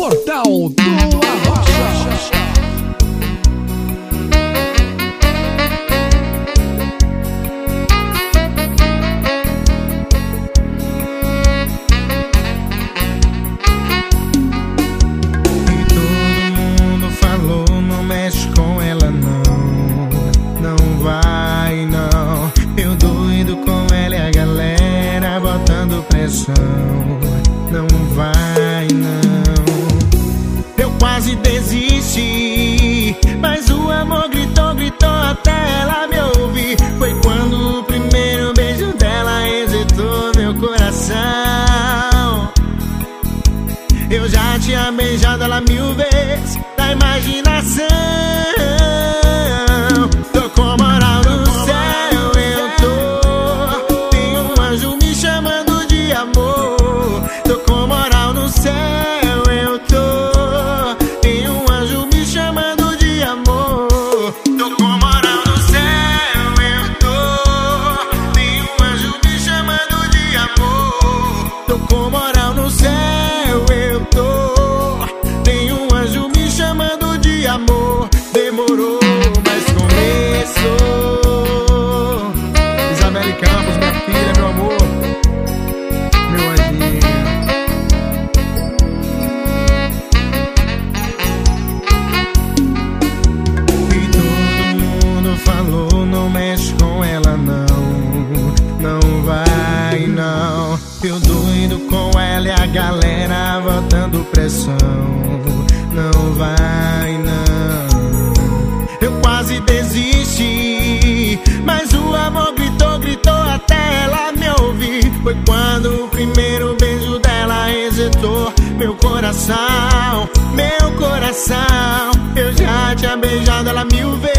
Portal do Arrocha. Eu já tinha beijado ela mil vezes da imaginação. direção. Não vai, não. Eu quase desisti, mas o amor gritou, gritou até ela me ouvir. Foi quando o primeiro beijo dela exaltou meu coração, meu coração. Eu já tinha beijado ela mil vezes.